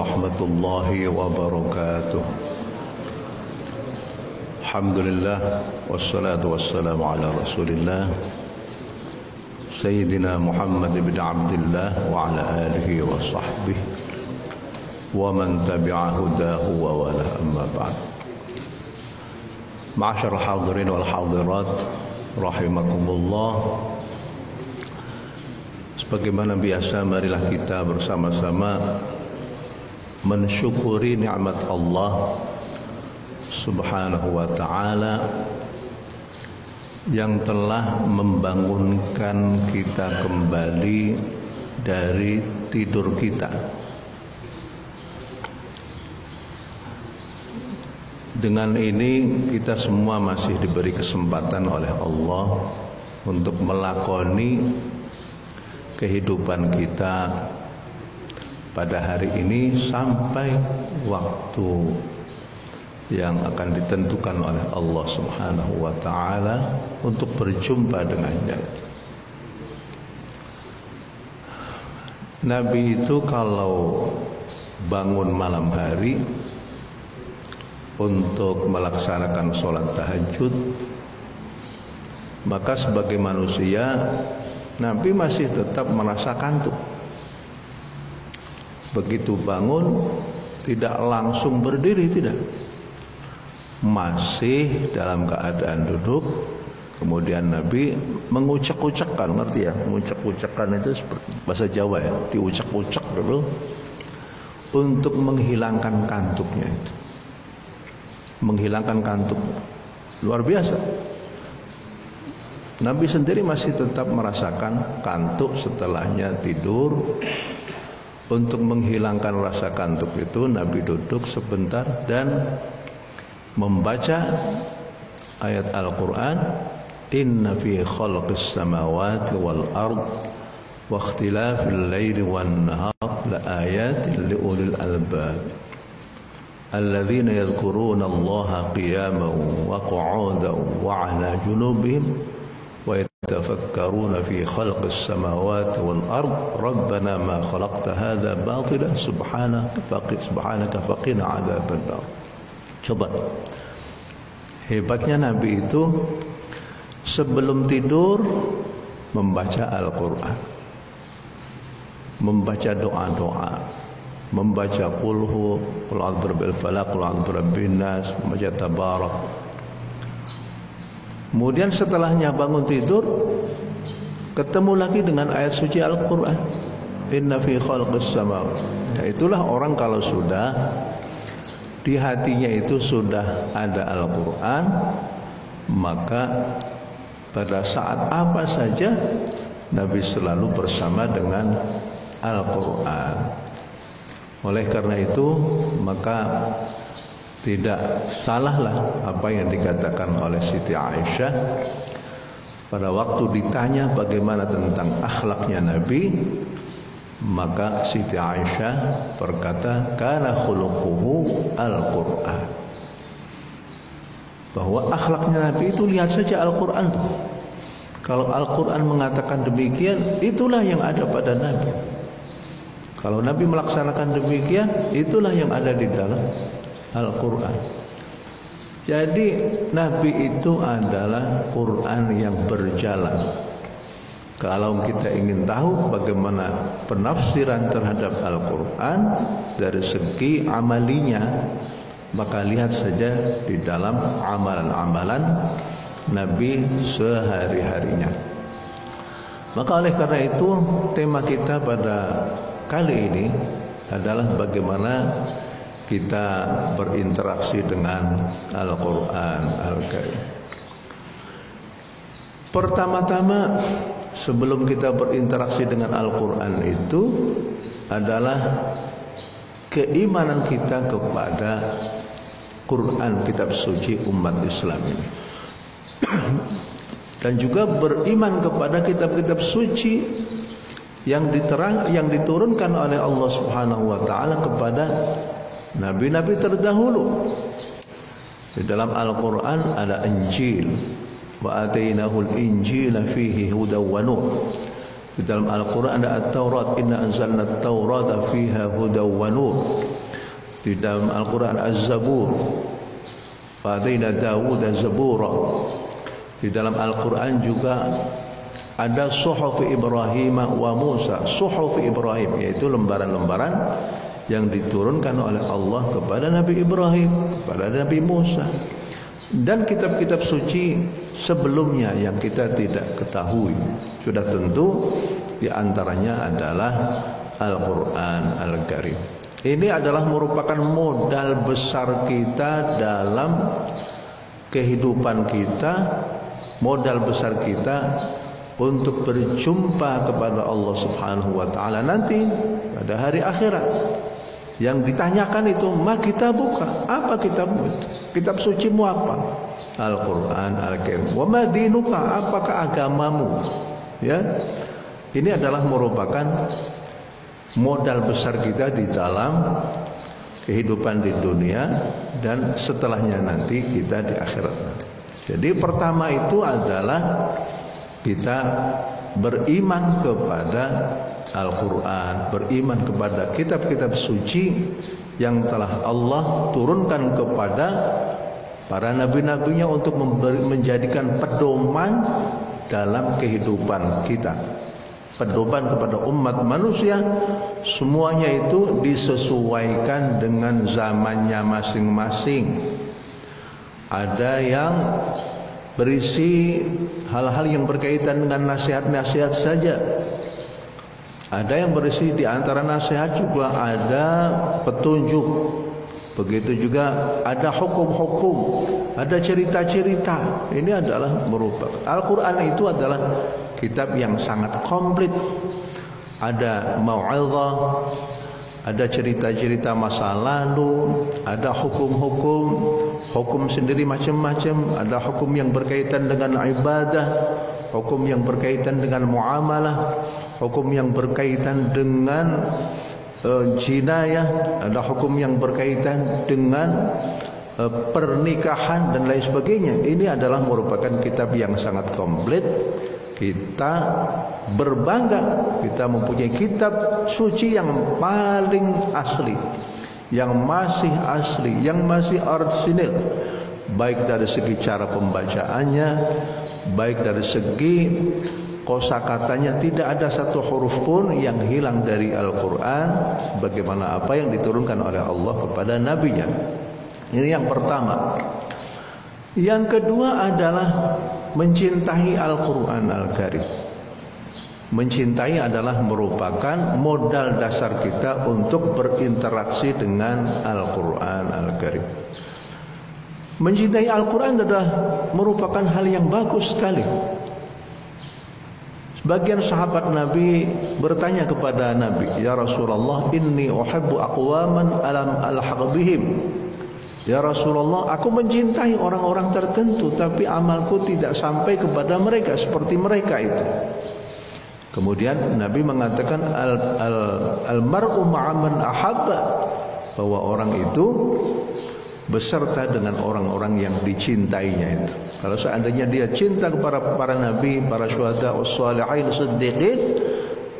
ورحمة الله وبركاته. الحمد لله والصلاة والسلام على رسول الله سيدنا محمد بن عبد الله وعلى آله وصحبه ومن تبع هداه ووالاه. أما بعد. معاشر الحاضرين والحاضرات رحمكم الله. Sebagaimana biasa marilah kita bersama-sama mensyukuri nikmat Allah Subhanahu wa taala yang telah membangunkan kita kembali dari tidur kita. Dengan ini kita semua masih diberi kesempatan oleh Allah untuk melakoni kehidupan kita pada hari ini sampai waktu yang akan ditentukan oleh Allah Subhanahu wa taala untuk berjumpa dengannya. Nabi itu kalau bangun malam hari untuk melaksanakan sholat tahajud maka sebagai manusia Nabi masih tetap merasa kantuk. Begitu bangun tidak langsung berdiri tidak. Masih dalam keadaan duduk. Kemudian Nabi mengucak-ucakkan, ngerti ya? Mengucak-ucakkan itu seperti bahasa Jawa ya, diucak-ucak dulu untuk menghilangkan kantuknya itu. Menghilangkan kantuk. Luar biasa. Nabi sendiri masih tetap merasakan kantuk setelahnya tidur. Untuk menghilangkan rasa kantuk itu Nabi duduk sebentar dan membaca ayat Al-Qur'an Inna fi khalqis samawati wal ard wa ikhtilafil laili wan nahar la ayatin li ulil albab. Alladhina yadhkuruna Allaha qiyaman wa qu'udan wa 'ala junubihim ويتفكرون في خلق السماوات والأرض ربنا ما خلقت هذا باطلا سبحانك سبحانك فقنا عذاب النار coba hebatnya Nabi itu sebelum tidur membaca Al-Quran membaca doa-doa membaca kulhu qul a'udzu birabbil falaq qul a'udzu birabbin nas membaca tabarak Kemudian setelahnya bangun tidur ketemu lagi dengan ayat suci Al-Qur'an. Inna fi khalqis samawati. Ya, itulah orang kalau sudah di hatinya itu sudah ada Al-Qur'an maka pada saat apa saja Nabi selalu bersama dengan Al-Qur'an. Oleh karena itu maka tidak salahlah apa yang dikatakan oleh Siti Aisyah. Pada waktu ditanya bagaimana tentang akhlaknya Nabi maka Siti Aisyah berkata kana khuluquhu al-Qur'an. Bahwa akhlaknya Nabi itu lihat saja Al-Qur'an tuh. Kalau Al-Qur'an mengatakan demikian itulah yang ada pada Nabi. Kalau Nabi melaksanakan demikian itulah yang ada di dalam Al-Quran. Jadi Nabi itu adalah Quran yang berjalan. Kalau kita ingin tahu bagaimana penafsiran terhadap Al-Quran Dari segi amalinya Maka lihat saja di dalam amalan-amalan Nabi sehari-harinya. Maka oleh karena itu tema kita pada kali ini adalah bagaimana kita berinteraksi dengan Al-Quran Al-Karim. Pertama-tama sebelum kita berinteraksi dengan Al-Quran itu adalah keimanan kita kepada Quran kitab suci umat Islam ini. Dan juga beriman kepada kitab-kitab suci yang diterang yang diturunkan oleh Allah Subhanahu wa taala kepada Nabi-nabi terdahulu Di dalam Al-Quran ada Injil Wa atainahul Injil fihi hudaw wa nur Di dalam Al-Quran ada At-Taurat. Inna anzalna At-Taurata fiha hudaw wa nur. Di dalam Al-Quran Az-Zabur. Fadina Dawud Az-Zabura. Di dalam Al-Quran juga ada suhuf Ibrahim wa Musa. Suhuf Ibrahim yaitu lembaran-lembaran yang diturunkan oleh Allah kepada Nabi Ibrahim, kepada Nabi Musa. Dan kitab-kitab suci sebelumnya yang kita tidak ketahui. Sudah tentu di antaranya adalah Al-Qur'an Al-Karim. Ini adalah merupakan modal besar kita dalam kehidupan kita, modal besar kita untuk berjumpa kepada Allah Subhanahu wa taala nanti pada hari akhirat. Yang ditanyakan itu, "Ma kita buka? Apa kitab itu? Kitab suci mu apa?" Al-Qur'an Al-Karim. "Wa ma dinuka? Apakah agamamu?" Ya. Ini adalah merupakan modal besar kita di dalam kehidupan di dunia dan setelahnya nanti kita di akhirat nanti. Jadi pertama itu adalah kita beriman kepada Al-Quran Beriman kepada kitab-kitab suci Yang telah Allah turunkan kepada Para nabi-nabinya untuk menjadikan pedoman Dalam kehidupan kita. Pedoman kepada umat manusia Semuanya itu disesuaikan dengan zamannya masing-masing. Ada yang berisi hal-hal yang berkaitan dengan nasihat-nasihat saja. Ada yang berisi di antara nasihat juga ada petunjuk. Begitu juga ada hukum-hukum, ada cerita-cerita. Ini adalah merupakan Al-Qur'an itu adalah kitab yang sangat komplit. Ada mau'izah, ada cerita-cerita masa lalu, ada hukum-hukum, hukum sendiri macam-macam, ada hukum yang berkaitan dengan ibadah, hukum yang berkaitan dengan muamalah, hukum yang berkaitan dengan uh, jinayah, ada hukum yang berkaitan dengan uh, pernikahan dan lain sebagainya. Ini adalah merupakan kitab yang sangat komplit kita berbangga kita mempunyai kitab suci yang paling asli yang masih asli yang masih orisinil baik dari segi cara pembacaannya baik dari segi kosakatanya. Tidak ada satu huruf pun yang hilang dari Al-Quran bagaimana apa yang diturunkan oleh Allah kepada nabinya. Ini yang pertama. Yang kedua adalah mencintai Al-Quran Al-Karim Mencintai adalah merupakan modal dasar kita untuk berinteraksi dengan Al-Quran Al-Karim Mencintai Al-Quran adalah merupakan hal yang bagus sekali. Sebagian sahabat Nabi bertanya kepada Nabi Ya Rasulullah inni uhibbu aqwaman alam al-haqbihim Ya Rasulullah, aku mencintai orang-orang tertentu tapi amalku tidak sampai kepada mereka seperti mereka itu. Kemudian Nabi mengatakan al al al mar'u ma'aman ahabba bahwa orang itu beserta dengan orang-orang yang dicintainya itu. Kalau seandainya dia cinta kepada para nabi, para syuhada, wassalihin, siddiqin,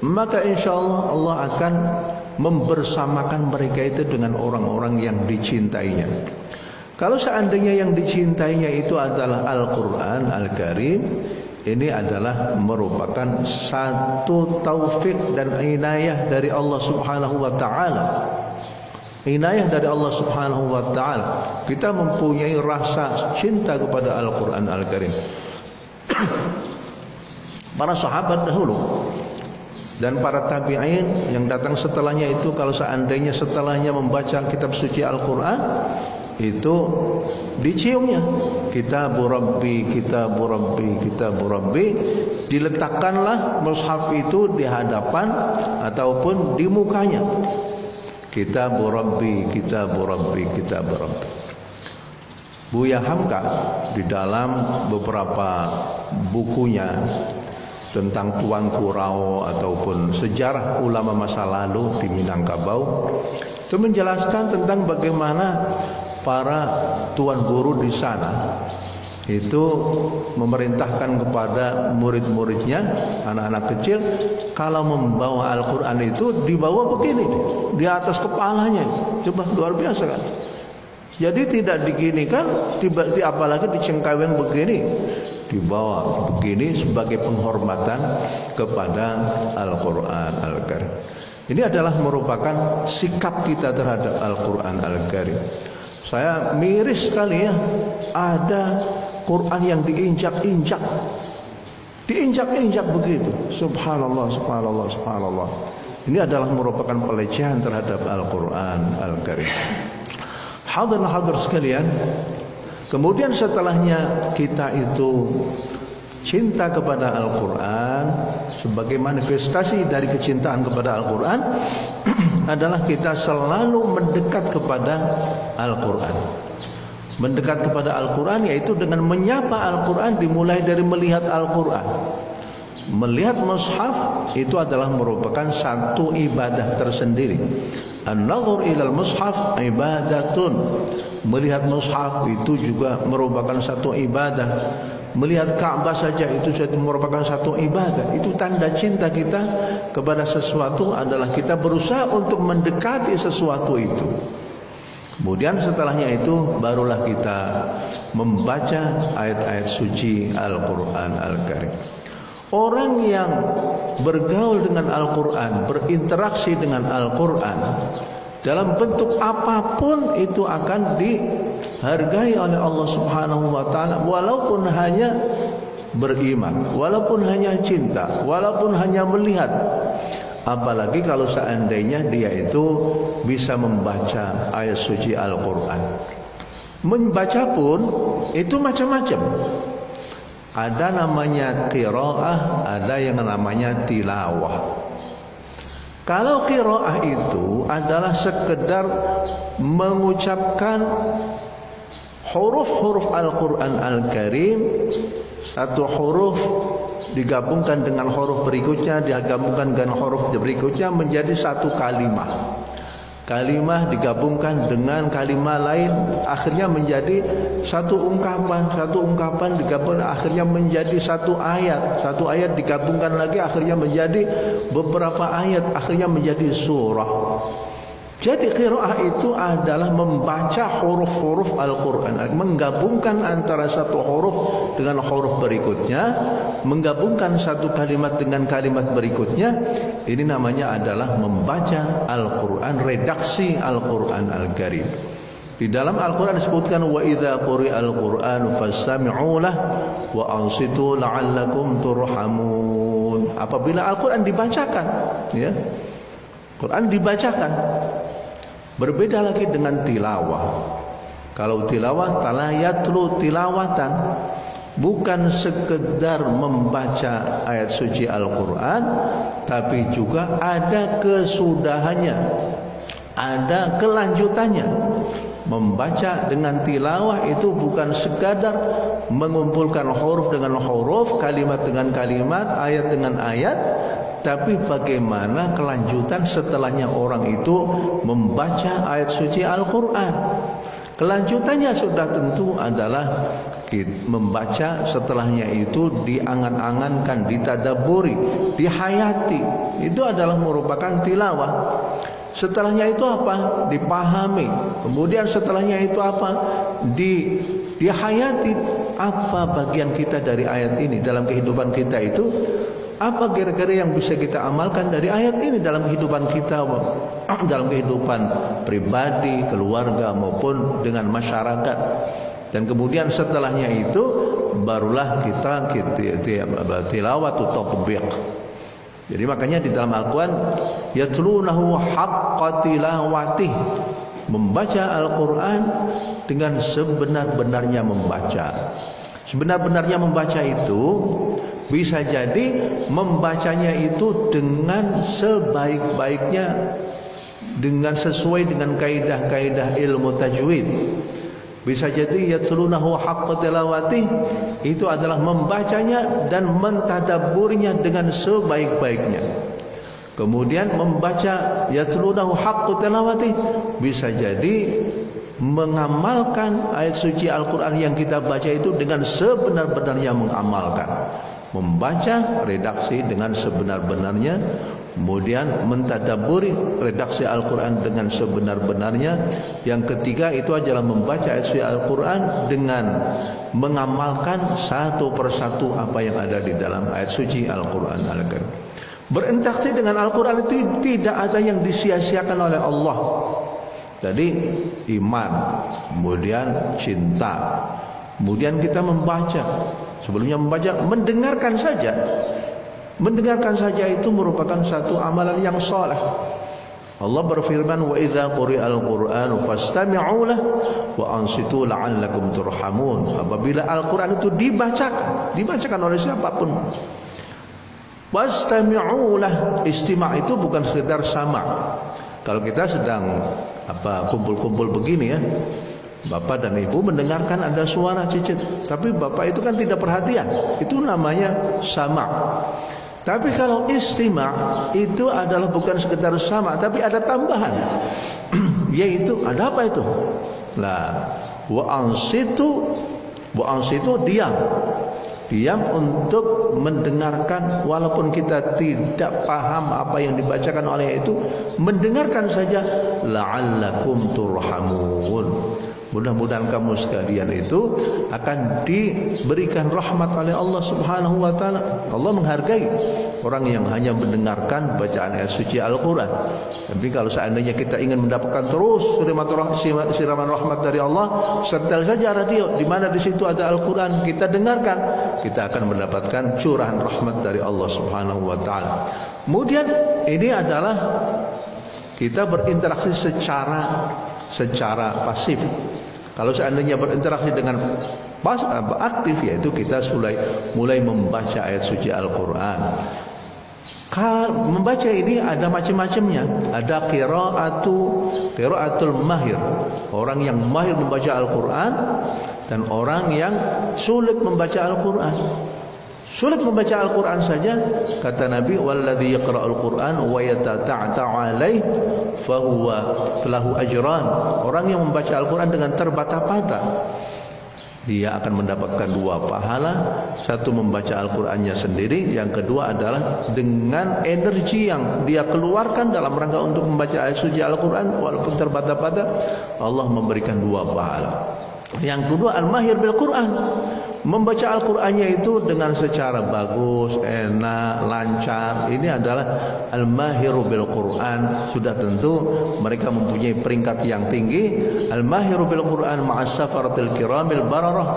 maka insyaallah Allah akan membersamakan mereka itu dengan orang-orang yang dicintainya. Kalau seandainya yang dicintainya itu adalah Al-Quran Al-Karim Ini adalah merupakan satu taufik dan inayah dari Allah subhanahu wa ta'ala. Inayah dari Allah subhanahu wa ta'ala. Kita mempunyai rasa cinta kepada Al-Quran Al-Karim. Para sahabat dahulu dan para tabi'in yang datang setelahnya itu kalau seandainya setelahnya membaca kitab suci Al-Qur'an itu diciumnya. Kitab Rabbi kitab Rabbi kitab Rabbi. Diletakkanlah mushaf itu di hadapan ataupun di mukanya. Kitab Rabbi kitab Rabbi kitab Rabbi. Buya Hamka di dalam beberapa bukunya tentang Tuan Kurau ataupun sejarah ulama masa lalu di Minangkabau itu menjelaskan tentang bagaimana para tuan guru di sana itu memerintahkan kepada murid-muridnya anak-anak kecil kalau membawa Al-Quran itu dibawa begini di atas kepalanya. Coba luar biasa kan jadi tidak diginikan tiba-tiba apalagi dicengkawin begini dibawa begini sebagai penghormatan kepada Al-Quran Al-Karim ini adalah merupakan sikap kita terhadap Al-Quran Al-Karim saya miris sekali ya ada Quran yang diinjak-injak. Diinjak-injak begitu. Subhanallah, subhanallah, subhanallah. Ini adalah merupakan pelecehan terhadap Al-Quran Al-Karim. Hadir hadir sekalian. Kemudian setelahnya kita itu cinta kepada Al-Quran sebagai manifestasi dari kecintaan kepada Al-Quran adalah kita selalu mendekat kepada Al-Quran. Mendekat kepada Al-Quran yaitu dengan menyapa Al-Quran dimulai dari melihat Al-Quran. Melihat mushaf itu adalah merupakan satu ibadah tersendiri An-nazar ilal mushaf ibadatun. Melihat mushaf itu juga merupakan satu ibadah. Melihat Ka'bah saja itu sudah merupakan satu ibadah. Itu tanda cinta kita kepada sesuatu adalah kita berusaha untuk mendekati sesuatu itu. Kemudian setelahnya itu barulah kita membaca ayat-ayat suci Al-Quran Al-Karim. Orang yang bergaul dengan Al-Quran, berinteraksi dengan Al-Quran, dalam bentuk apa pun itu akan dihargai oleh Allah Subhanahu wa taala walaupun hanya beriman, walaupun hanya cinta, walaupun hanya melihat Apalagi kalau seandainya dia itu bisa membaca ayat suci Al-Quran. Membaca pun itu macam-macam. Ada namanya qiraah, ada yang namanya tilawah. Kalau qiraah itu adalah sekedar mengucapkan huruf-huruf Al-Quran Al-Karim satu huruf digabungkan dengan huruf berikutnya digabungkan dengan huruf berikutnya menjadi satu kalimat Kalimah digabungkan dengan kalimat lain akhirnya menjadi satu ungkapan satu ungkapan digabungkan akhirnya menjadi satu ayat. Satu ayat digabungkan lagi akhirnya menjadi beberapa ayat akhirnya menjadi surah jadi qiraah itu adalah membaca huruf-huruf Al-Quran Menggabungkan antara satu huruf dengan huruf berikutnya Menggabungkan satu kalimat dengan kalimat berikutnya Ini namanya adalah membaca Al-Quran Redaksi Al-Quran Al-Karim di dalam Al-Quran disebutkan wa idza quri'al Qur'an fastami'u wa ansitu la'allakum turhamun. Apabila Al-Quran dibacakan, ya. Quran dibacakan, Berbeda lagi dengan tilawah. Kalau tilawah talayatlu tilawatan bukan sekedar membaca ayat suci Al-Qur'an tapi juga ada kesudahannya. Ada kelanjutannya. Membaca dengan tilawah itu bukan sekadar mengumpulkan huruf dengan huruf, kalimat dengan kalimat, ayat dengan ayat, tapi bagaimana kelanjutan setelahnya orang itu membaca ayat suci Al-Quran Kelanjutannya sudah tentu adalah membaca setelahnya itu diangan-angankan, ditadaburi, dihayati. Itu adalah merupakan tilawah. Setelahnya itu apa? Dipahami. Kemudian setelahnya itu apa? Di dihayati apa bagian kita dari ayat ini dalam kehidupan kita itu apa kira-kira yang bisa kita amalkan dari ayat ini dalam kehidupan kita dalam kehidupan pribadi, keluarga maupun dengan masyarakat. Dan kemudian setelahnya itu barulah kita tilawat tatbiq. Jadi makanya di dalam Al-Qur'an yatlunahu haqqa tilawatih membaca Al-Qur'an dengan sebenar-benarnya membaca. Sebenar-benarnya membaca itu bisa jadi membacanya itu dengan sebaik-baiknya dengan sesuai dengan kaidah-kaidah ilmu tajwid. Bisa jadi yatlunahu haqqa tilawati itu adalah membacanya dan mentadabburnya dengan sebaik-baiknya. Kemudian membaca yatlunahu haqqa tilawati bisa jadi mengamalkan ayat suci Al-Quran yang kita baca itu dengan sebenar-benarnya mengamalkan membaca redaksi dengan sebenar-benarnya kemudian mentadaburi redaksi Al-Quran dengan sebenar-benarnya. Yang ketiga itu adalah membaca ayat suci Al-Quran dengan mengamalkan satu persatu apa yang ada di dalam ayat suci Al-Quran Al-Quran berinteraksi dengan Al-Quran itu tidak ada yang disia-siakan oleh Allah. Jadi iman kemudian cinta kemudian kita membaca Sebelumnya membaca, mendengarkan saja. Mendengarkan saja itu merupakan satu amalan yang soleh. Allah berfirman wa idza quri'al qur'anu fastami'u lah wa ansitu la'allakum turhamun. Apabila Al-Qur'an itu dibacakan, dibacakan oleh siapa pun. Fastami'u lah. Istima' itu bukan sekedar sama. Kalau kita sedang apa kumpul-kumpul begini ya, Bapak dan ibu mendengarkan ada suara cicit. Tapi bapak itu kan tidak perhatian. Itu namanya sama. Tapi kalau istima Itu adalah bukan sekedar sama Tapi ada tambahan. Yaitu ada apa itu? Nah Wa ansitu Wa ansitu diam. Diam untuk mendengarkan Walaupun kita tidak paham Apa yang dibacakan oleh itu Mendengarkan saja La'allakum turhamun Mudah-mudahan kamu sekalian itu akan diberikan rahmat oleh Allah Subhanahu wa taala. Allah menghargai orang yang hanya mendengarkan bacaan ayat suci Al-Qur'an. Tapi kalau seandainya kita ingin mendapatkan terus siraman rahmat dari Allah, setel saja radio di mana di situ ada Al-Qur'an, kita dengarkan, kita akan mendapatkan curahan rahmat dari Allah Subhanahu wa taala. Kemudian ini adalah kita berinteraksi secara secara pasif kalau seandainya berinteraksi dengan pas, aktif yaitu kita mulai mulai membaca ayat suci Al-Qur'an. Membaca ini ada macam-macamnya. Ada qiraatu qiraatul mahir. Orang yang mahir membaca Al-Qur'an dan orang yang sulit membaca Al-Qur'an. Sulit membaca Al-Quran saja Kata Nabi Walladhi yaqra'ul Quran Wa yatata'ta'alaih Fahuwa Telahu ajran. Orang yang membaca Al-Quran dengan terbata-bata Dia akan mendapatkan dua pahala. Satu membaca Al-Qurannya sendiri. Yang kedua adalah Dengan energi yang dia keluarkan Dalam rangka untuk membaca ayat suci Al-Quran Walaupun terbata-bata Allah memberikan dua pahala. Yang kedua Al-Mahir bil-Quran Membaca Al-Qur'annya itu dengan secara bagus, enak, lancar. Ini adalah al-mahiru bil Qur'an. Sudah tentu mereka mempunyai peringkat yang tinggi. Al-mahiru bil Qur'an ma'as safaratil kiramil bararah.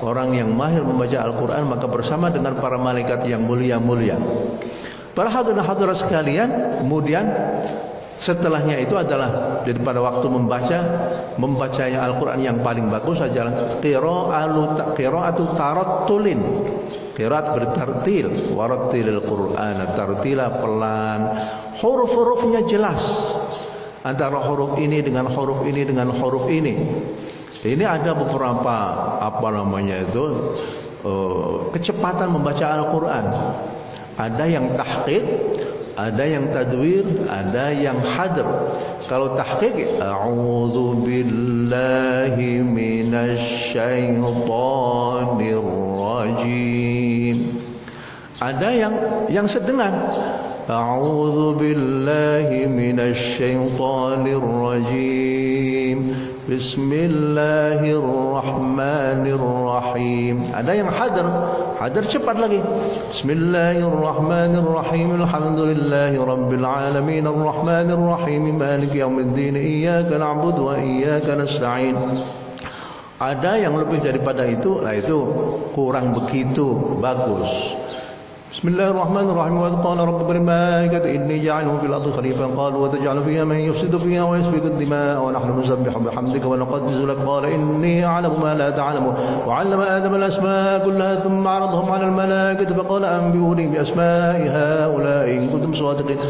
Orang yang mahir membaca Al-Qur'an maka bersama dengan para malaikat yang mulia-mulia. Para hadirin hadirat sekalian, kemudian Setelahnya itu adalah daripada waktu membaca membacanya Al-Qur'an yang paling bagus adalah qira'atu qira'atu tarattulin. Qiraat bertartil, warattilil Qur'an tartila pelan. Huruf-hurufnya jelas. Antara huruf ini dengan huruf ini dengan huruf ini. Ini ada beberapa apa namanya itu uh, kecepatan membaca Al-Qur'an. Ada yang tahqiq, ada yang tadwir, ada yang hadr. Kalau tahqiq, a'udzu billahi minasy syaithanir rajim. Ada yang yang sedengan. A'udzu billahi minasy syaithanir rajim. Bismillahirrahmanirrahim. Ada yang hadar, hadar cepat lagi. Bismillahirrahmanirrahim. Alhamdulillahi rabbil alamin arrahmanirrahim maliki yaumiddin iyyaka na'budu wa iyyaka nasta'in. Ada yang lebih daripada itu, nah itu kurang begitu bagus. بسم الله الرحمن الرحيم. وإذ قال ربك للملائكة إني جاعل في الأرض خليفة. قالوا وتجعل فيها من يفسد فيها ويسفك الدماء ونحن نسبح بحمدك ونقدس لك. قال إني أعلم ما لا تعلمون وعلم آدم الأسماء كلها ثم عرضهم على الملائكة. فقال أنبئوني بأسماء هؤلاء إن كنتم صادقين.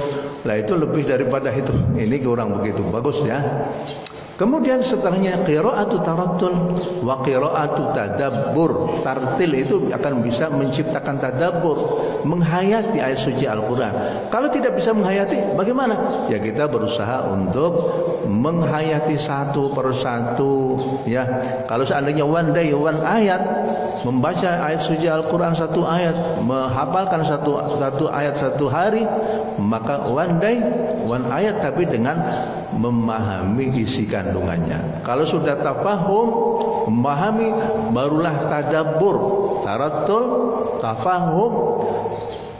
Lah itu lebih daripada itu. Ini kurang begitu. Bagus ya. Kemudian setelahnya qiraatu tarattul wa qiraatu tadabbur. Tartil itu akan bisa menciptakan tadabbur, menghayati ayat suci Al-Qur'an. Kalau tidak bisa menghayati, bagaimana? Ya kita berusaha untuk menghayati satu persatu ya. Kalau seandainya one day one ayat membaca ayat suci Al-Qur'an satu ayat menghafalkan satu satu ayat satu hari maka one day one ayat tapi dengan memahami isi kandungannya. Kalau sudah tafahum memahami barulah tadabbur taratul tafahum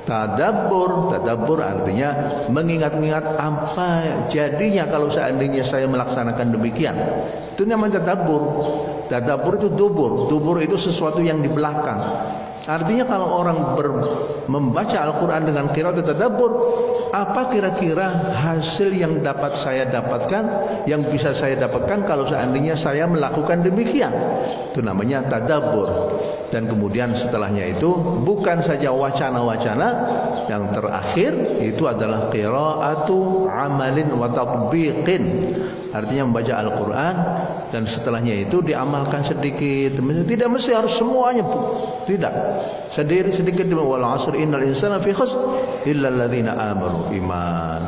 Tadabbur, tadabbur artinya mengingat-ingat apa jadinya kalau seandainya saya melaksanakan demikian. Itu namanya tadabbur. Tadabbur itu dubur. Dubur itu sesuatu yang di belakang. Artinya kalau orang ber, membaca Al-Quran dengan kira tadabbur, apa kira-kira hasil yang dapat saya dapatkan, yang bisa saya dapatkan kalau seandainya saya melakukan demikian? Itu namanya tadabbur dan kemudian setelahnya itu bukan saja wacana-wacana yang terakhir itu adalah qiraatu amalin wa tatbiqin. Artinya membaca Al-Qur'an dan setelahnya itu diamalkan sedikit. Tidak mesti harus semuanya tidak. Sendiri sedikit wal asr innal insana fi khusr illa alladziina amanu iman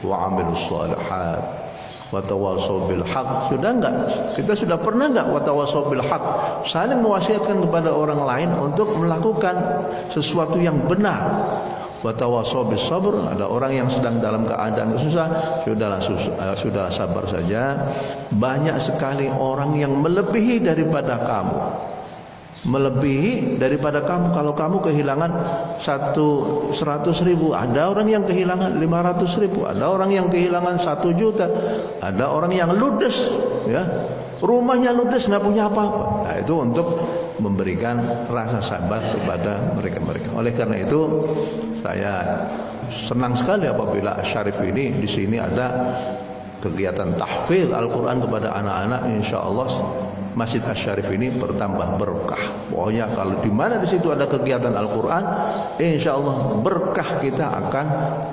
wa amilus shalihat watawasau bil haq sudah enggak? Kita sudah pernah enggak watawasau bil haq saling mewasiatkan kepada orang lain untuk melakukan sesuatu yang benar. Watawasau bis sabr ada orang yang sedang dalam keadaan susah sudahlah susah, sudahlah sabar saja. Banyak sekali orang yang melebihi daripada kamu melebihi daripada kamu. Kalau kamu kehilangan satu seratus ribu ada orang yang kehilangan lima ratus ribu ada orang yang kehilangan satu juta ada orang yang ludes ya. Rumahnya ludes nggak punya apa-apa. Nah itu untuk memberikan rasa sabar kepada mereka-mereka. Oleh karena itu saya senang sekali apabila Syarif ini di sini ada kegiatan tahfidz Al-Quran kepada anak-anak insya Allah Masjid Asyarif ini bertambah berkah. Pokoknya kalau di mana di situ ada kegiatan Al-Qur'an, insya Allah berkah kita akan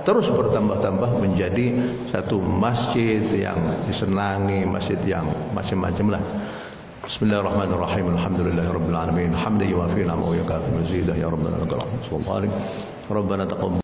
terus bertambah-tambah menjadi satu masjid yang disenangi, masjid yang macam-macam lah. Alhamdulillahirabbil alamin. Hamdan yuwafi ni'amahu wa yukafi mazidah ya rabbana lakal hamd. Rabbana taqabbal